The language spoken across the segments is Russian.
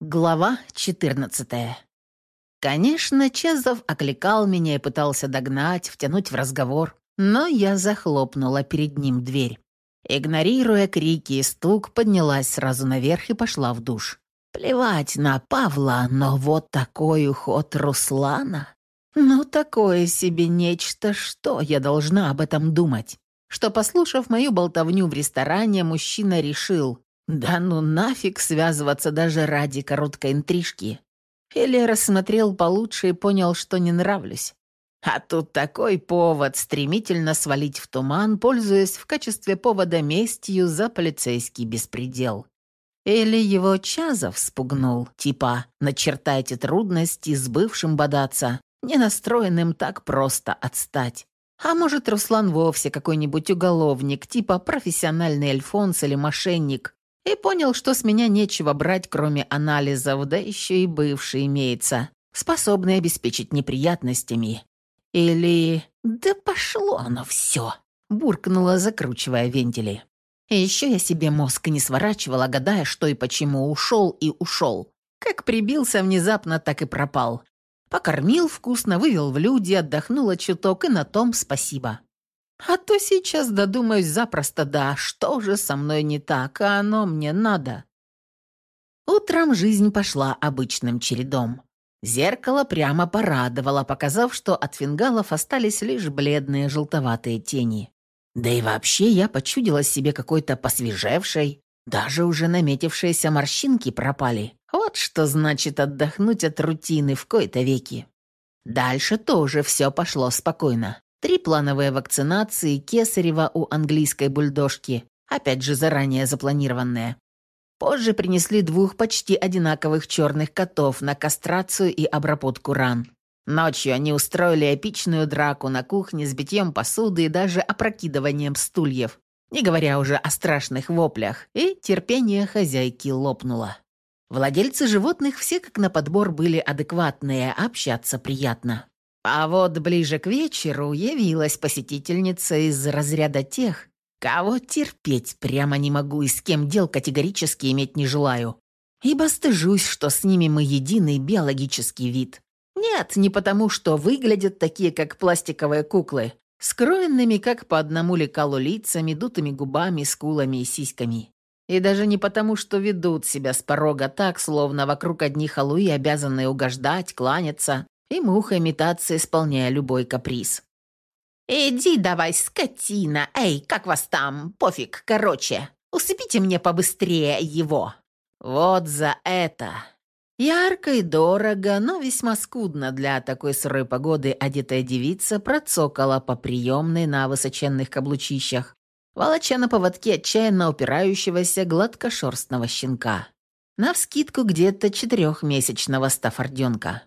Глава 14 Конечно, Чезов окликал меня и пытался догнать, втянуть в разговор, но я захлопнула перед ним дверь. Игнорируя крики и стук, поднялась сразу наверх и пошла в душ. Плевать на Павла, но вот такой уход Руслана... Ну, такое себе нечто, что я должна об этом думать. Что, послушав мою болтовню в ресторане, мужчина решил, да ну нафиг связываться даже ради короткой интрижки. Или рассмотрел получше и понял, что не нравлюсь. А тут такой повод стремительно свалить в туман, пользуясь в качестве повода местью за полицейский беспредел. Или его Чазов спугнул, типа «начертайте трудности, с бывшим бодаться, не настроенным так просто отстать». А может, Руслан вовсе какой-нибудь уголовник, типа профессиональный альфонс или мошенник, и понял, что с меня нечего брать, кроме анализов, да еще и бывший имеется, способный обеспечить неприятностями. Или «Да пошло оно все!» буркнула, закручивая вентили. И еще я себе мозг не сворачивала, гадая, что и почему ушел и ушел. Как прибился внезапно, так и пропал. Покормил вкусно, вывел в люди, отдохнула чуток, и на том спасибо. А то сейчас додумаюсь запросто, да, что же со мной не так, а оно мне надо. Утром жизнь пошла обычным чередом. Зеркало прямо порадовало, показав, что от фингалов остались лишь бледные желтоватые тени. Да и вообще я почудила себе какой-то посвежевшей, даже уже наметившиеся морщинки пропали. Вот что значит отдохнуть от рутины в кои-то веки. Дальше тоже все пошло спокойно. Три плановые вакцинации Кесарева у английской бульдожки, опять же заранее запланированные. Позже принесли двух почти одинаковых черных котов на кастрацию и обработку ран. Ночью они устроили эпичную драку на кухне с битьем посуды и даже опрокидыванием стульев, не говоря уже о страшных воплях, и терпение хозяйки лопнуло. Владельцы животных все как на подбор были адекватные, общаться приятно. А вот ближе к вечеру явилась посетительница из разряда тех, кого терпеть прямо не могу и с кем дел категорически иметь не желаю, ибо стыжусь, что с ними мы единый биологический вид. Нет, не потому, что выглядят такие, как пластиковые куклы, скроенными как по одному лекалу лицами, дутыми губами, скулами и сиськами. И даже не потому, что ведут себя с порога так, словно вокруг одни халуи, обязанные угождать, кланяться, и муха имитация, исполняя любой каприз. «Иди давай, скотина! Эй, как вас там? Пофиг, короче. Усыпите мне побыстрее его!» «Вот за это!» Ярко и дорого, но весьма скудно для такой сырой погоды одетая девица процокала по приемной на высоченных каблучищах, волоча на поводке отчаянно упирающегося гладкошерстного щенка. Навскидку где-то четырехмесячного стафарденка.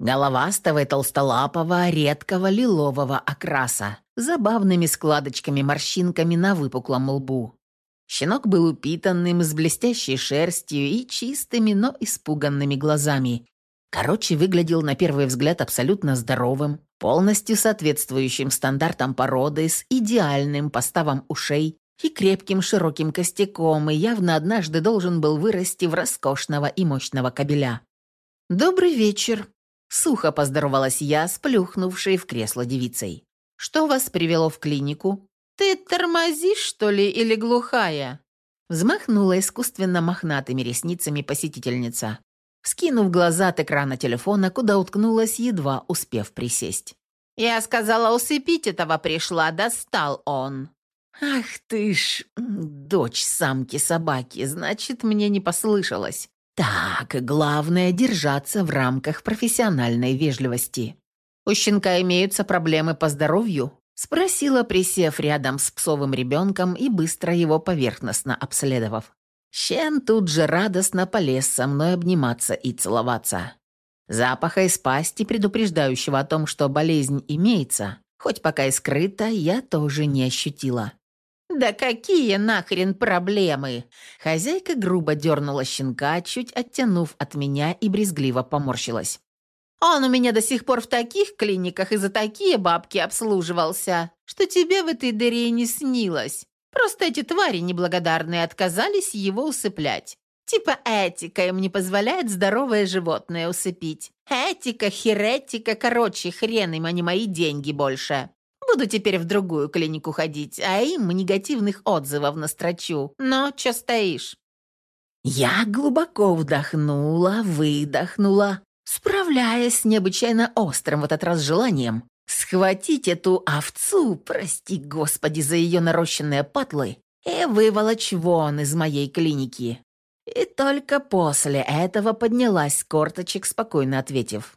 Головастого и толстолапого, редкого лилового окраса, забавными складочками-морщинками на выпуклом лбу. Щенок был упитанным, с блестящей шерстью и чистыми, но испуганными глазами. Короче, выглядел на первый взгляд абсолютно здоровым, полностью соответствующим стандартам породы, с идеальным поставом ушей и крепким широким костяком, и явно однажды должен был вырасти в роскошного и мощного кобеля. «Добрый вечер», Сухо поздоровалась я, сплюхнувшей в кресло девицей. «Что вас привело в клинику?» «Ты тормозишь, что ли, или глухая?» Взмахнула искусственно мохнатыми ресницами посетительница, скинув глаза от экрана телефона, куда уткнулась, едва успев присесть. «Я сказала, усыпить этого пришла, достал он». «Ах ты ж, дочь самки-собаки, значит, мне не послышалось. Так, главное держаться в рамках профессиональной вежливости. У щенка имеются проблемы по здоровью? Спросила, присев рядом с псовым ребенком и быстро его поверхностно обследовав. Щен тут же радостно полез со мной обниматься и целоваться. Запаха из пасти, предупреждающего о том, что болезнь имеется, хоть пока и скрыта, я тоже не ощутила. «Да какие нахрен проблемы?» Хозяйка грубо дернула щенка, чуть оттянув от меня и брезгливо поморщилась. «Он у меня до сих пор в таких клиниках и за такие бабки обслуживался, что тебе в этой дыре не снилось. Просто эти твари неблагодарные отказались его усыплять. Типа этика им не позволяет здоровое животное усыпить. Этика, херетика, короче, хрен им, а не мои деньги больше. Буду теперь в другую клинику ходить, а им негативных отзывов настрочу. Но чё стоишь?» Я глубоко вдохнула, выдохнула, справляясь с необычайно острым в этот раз желанием схватить эту овцу, прости господи за ее нарощенные патлы, и выволочь вон из моей клиники. И только после этого поднялась корточек, спокойно ответив.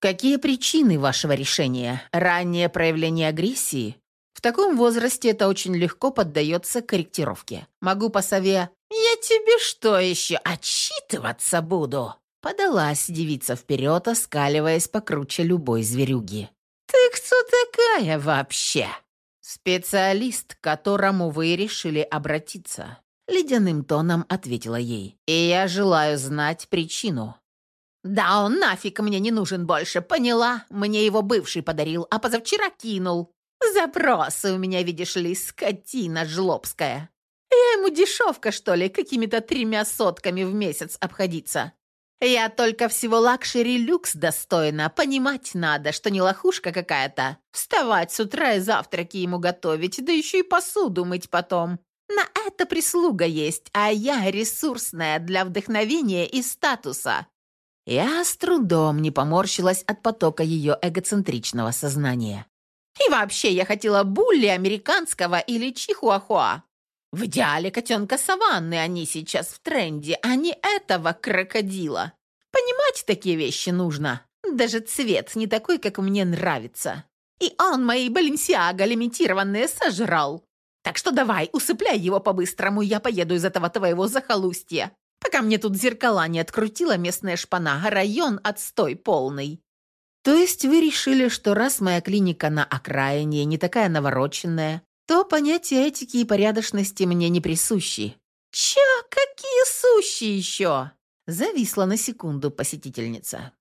«Какие причины вашего решения? Раннее проявление агрессии? В таком возрасте это очень легко поддается корректировке. Могу по «Я тебе что еще, отчитываться буду?» Подалась девица вперед, оскаливаясь покруче любой зверюги. «Ты кто такая вообще?» «Специалист, к которому вы решили обратиться», — ледяным тоном ответила ей. «И я желаю знать причину». «Да он нафиг мне не нужен больше, поняла? Мне его бывший подарил, а позавчера кинул. Запросы у меня, видишь ли, скотина жлобская. Я ему дешевка, что ли, какими-то тремя сотками в месяц обходиться. Я только всего лакшери люкс достойна. Понимать надо, что не лохушка какая-то. Вставать с утра и завтраки ему готовить, да еще и посуду мыть потом. На это прислуга есть, а я ресурсная для вдохновения и статуса. Я с трудом не поморщилась от потока ее эгоцентричного сознания. И вообще я хотела булли американского или чихуахуа. В идеале котенка саванны они сейчас в тренде, а не этого крокодила. Понимать такие вещи нужно. Даже цвет не такой, как мне нравится. И он мои баленсиага лимитированные сожрал. Так что давай, усыпляй его по-быстрому, я поеду из этого твоего захолустья. Пока мне тут зеркала не открутила местная шпана, а район отстой полный. То есть вы решили, что раз моя клиника на окраине не такая навороченная, то понятия этики и порядочности мне не присущи. «Чё, какие сущие еще?» Зависла на секунду посетительница.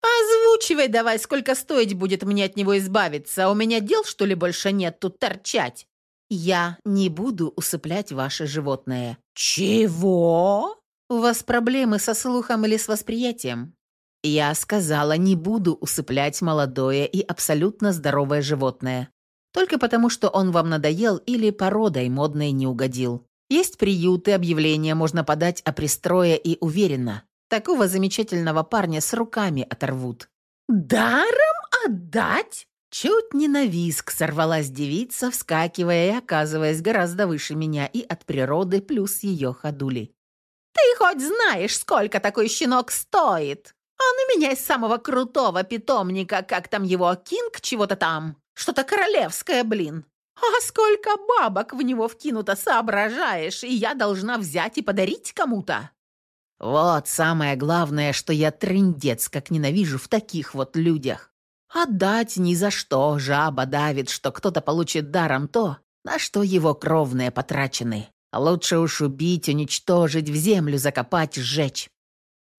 «Озвучивай давай, сколько стоить будет мне от него избавиться. У меня дел, что ли, больше нет тут торчать?» «Я не буду усыплять ваше животное». «Чего?» «У вас проблемы со слухом или с восприятием?» «Я сказала, не буду усыплять молодое и абсолютно здоровое животное. Только потому, что он вам надоел или породой модной не угодил. Есть приюты, объявления можно подать о пристрое и уверенно. Такого замечательного парня с руками оторвут. «Даром отдать?» Чуть не на виск сорвалась девица, вскакивая и оказываясь гораздо выше меня и от природы плюс ее ходули. «Ты хоть знаешь, сколько такой щенок стоит? Он у меня из самого крутого питомника, как там его, Кинг чего-то там. Что-то королевское, блин. А сколько бабок в него вкинуто, соображаешь, и я должна взять и подарить кому-то? Вот самое главное, что я трындец как ненавижу в таких вот людях. Отдать ни за что, жаба давит, что кто-то получит даром то, на что его кровные потрачены. Лучше уж убить, уничтожить, в землю закопать, сжечь.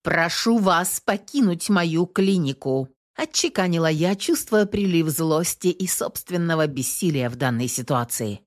Прошу вас покинуть мою клинику. Отчеканила я, чувствуя прилив злости и собственного бессилия в данной ситуации.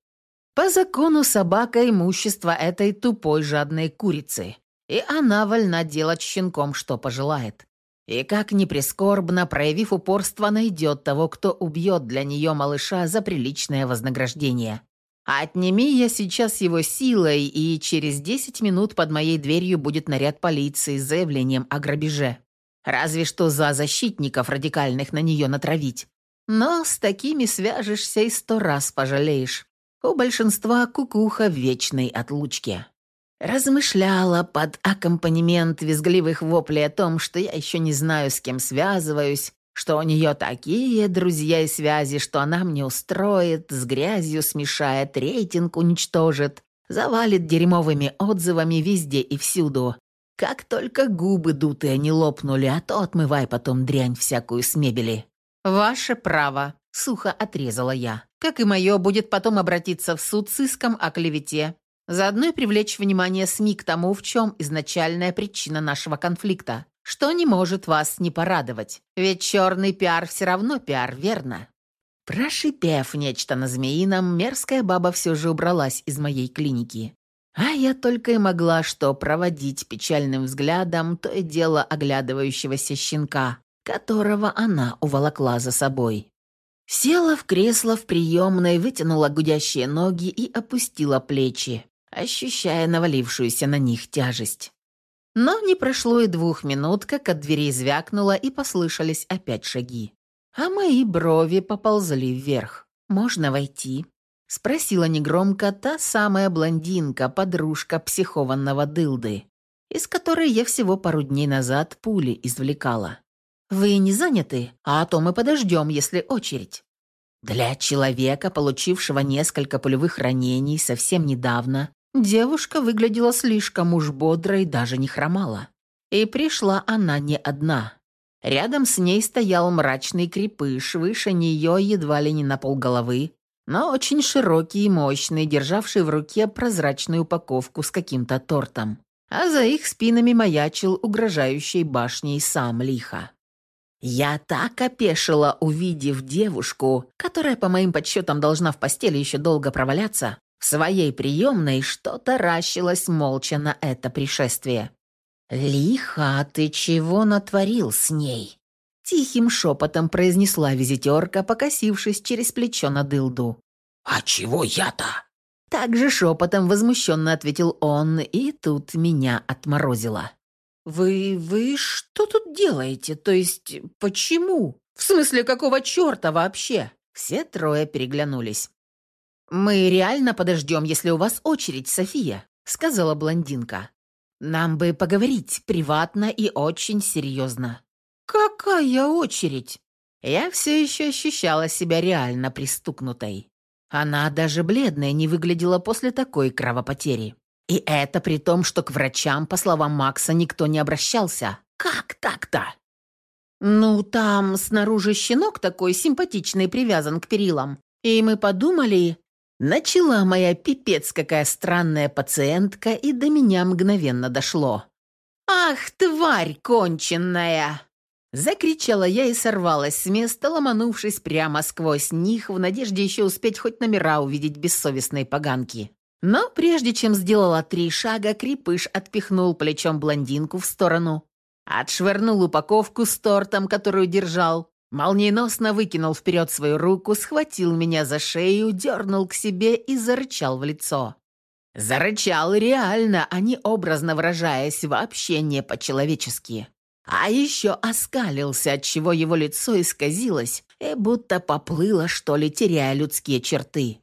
По закону собака имущество этой тупой жадной курицы, и она вольна делать щенком, что пожелает. И как ни прискорбно, проявив упорство, найдет того, кто убьет для нее малыша за приличное вознаграждение. Отними я сейчас его силой, и через 10 минут под моей дверью будет наряд полиции с заявлением о грабеже. Разве что за защитников радикальных на нее натравить. Но с такими свяжешься и сто раз пожалеешь. У большинства кукуха в вечной отлучке. Размышляла под аккомпанемент визгливых воплей о том, что я еще не знаю, с кем связываюсь, что у нее такие друзья и связи, что она мне устроит, с грязью смешает, рейтинг уничтожит, завалит дерьмовыми отзывами везде и всюду, как только губы дутые не лопнули, а то отмывай потом дрянь всякую с мебели. «Ваше право», — сухо отрезала я. «Как и мое, будет потом обратиться в суд с иском о клевете. Заодно и привлечь внимание СМИ к тому, в чем изначальная причина нашего конфликта. Что не может вас не порадовать. Ведь черный пиар все равно пиар, верно?» Прошипев нечто на змеином, мерзкая баба все же убралась из моей клиники. А я только и могла что проводить печальным взглядом то и дело оглядывающегося щенка, которого она уволокла за собой. Села в кресло в приемной, вытянула гудящие ноги и опустила плечи, ощущая навалившуюся на них тяжесть. Но не прошло и двух минут, как от двери звякнуло и послышались опять шаги. А мои брови поползли вверх. «Можно войти?» — спросила негромко та самая блондинка, подружка психованного дылды, из которой я всего пару дней назад пули извлекала. «Вы не заняты? А то мы подождем, если очередь». Для человека, получившего несколько пулевых ранений совсем недавно, девушка выглядела слишком уж бодро и даже не хромала. И пришла она не одна. Рядом с ней стоял мрачный крепыш, выше нее едва ли не на полголовы, но очень широкий и мощный, державший в руке прозрачную упаковку с каким-то тортом. А за их спинами маячил угрожающей башней сам лихо. Я так опешила, увидев девушку, которая, по моим подсчетам, должна в постели еще долго проваляться, в своей приемной, что таращилась молча на это пришествие. «Лиха, ты чего натворил с ней?» Тихим шепотом произнесла визитерка, покосившись через плечо на дылду. «А чего я-то?» Также шепотом возмущенно ответил он, и тут меня отморозило. «Вы... вы что тут делаете? То есть, почему? В смысле, какого черта вообще?» Все трое переглянулись. «Мы реально подождем, если у вас очередь, София», — сказала блондинка. «Нам бы поговорить приватно и очень серьезно». «Какая очередь?» Я все еще ощущала себя реально пристукнутой. Она даже бледная не выглядела после такой кровопотери. И это при том, что к врачам, по словам Макса, никто не обращался. Как так-то? Ну, там снаружи щенок такой симпатичный привязан к перилам. И мы подумали... Начала моя пипец какая странная пациентка, и до меня мгновенно дошло. «Ах, тварь конченная!» Закричала я и сорвалась с места, ломанувшись прямо сквозь них, в надежде еще успеть хоть номера увидеть бессовестной поганки. Но прежде чем сделала три шага, Крепыш отпихнул плечом блондинку в сторону, отшвырнул упаковку с тортом, которую держал, молниеносно выкинул вперед свою руку, схватил меня за шею, дернул к себе и зарычал в лицо. Зарычал реально, а не образно выражаясь, вообще не по-человечески. А еще оскалился, отчего его лицо исказилось и будто поплыло, что ли, теряя людские черты.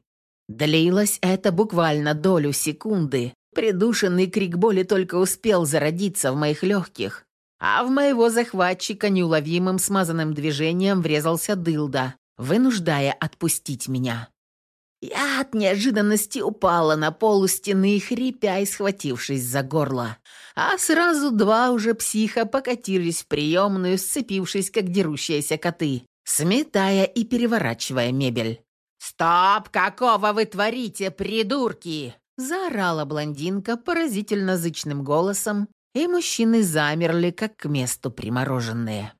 Длилось это буквально долю секунды. Придушенный крик боли только успел зародиться в моих легких, а в моего захватчика неуловимым смазанным движением врезался дылда, вынуждая отпустить меня. Я от неожиданности упала на полу стены, хрипя и схватившись за горло. А сразу два уже психа покатились в приемную, сцепившись, как дерущиеся коты, сметая и переворачивая мебель. «Стоп! Какого вы творите, придурки?» Заорала блондинка поразительно зычным голосом, и мужчины замерли, как к месту примороженные.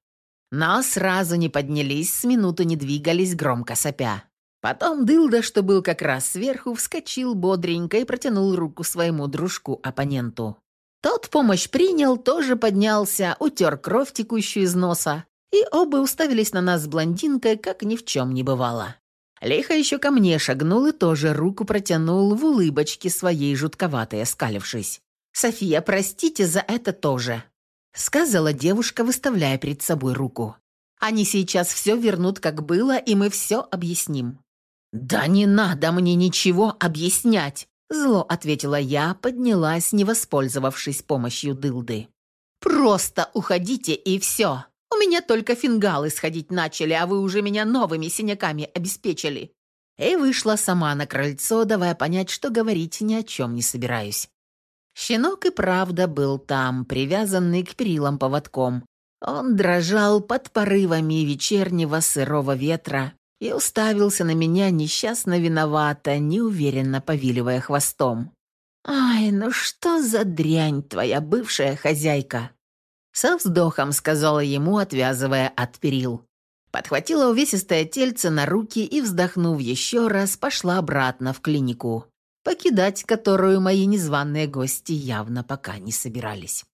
Но сразу не поднялись, с минуту не двигались, громко сопя. Потом Дылда, что был как раз сверху, вскочил бодренько и протянул руку своему дружку-оппоненту. Тот помощь принял, тоже поднялся, утер кровь, текущую из носа, и оба уставились на нас с блондинкой, как ни в чем не бывало. Лихо еще ко мне шагнул и тоже руку протянул в улыбочке своей жутковатой оскалившись. «София, простите за это тоже», — сказала девушка, выставляя перед собой руку. «Они сейчас все вернут, как было, и мы все объясним». «Да не надо мне ничего объяснять», — зло ответила я, поднялась, не воспользовавшись помощью дылды. «Просто уходите и все». У меня только фингалы сходить начали, а вы уже меня новыми синяками обеспечили». И вышла сама на крыльцо, давая понять, что говорить ни о чем не собираюсь. Щенок и правда был там, привязанный к перилам поводком. Он дрожал под порывами вечернего сырого ветра и уставился на меня несчастно виновато, неуверенно повиливая хвостом. «Ай, ну что за дрянь твоя бывшая хозяйка?» Со вздохом сказала ему, отвязывая от перил. Подхватила увесистое тельце на руки и, вздохнув еще раз, пошла обратно в клинику. Покидать которую мои незваные гости явно пока не собирались.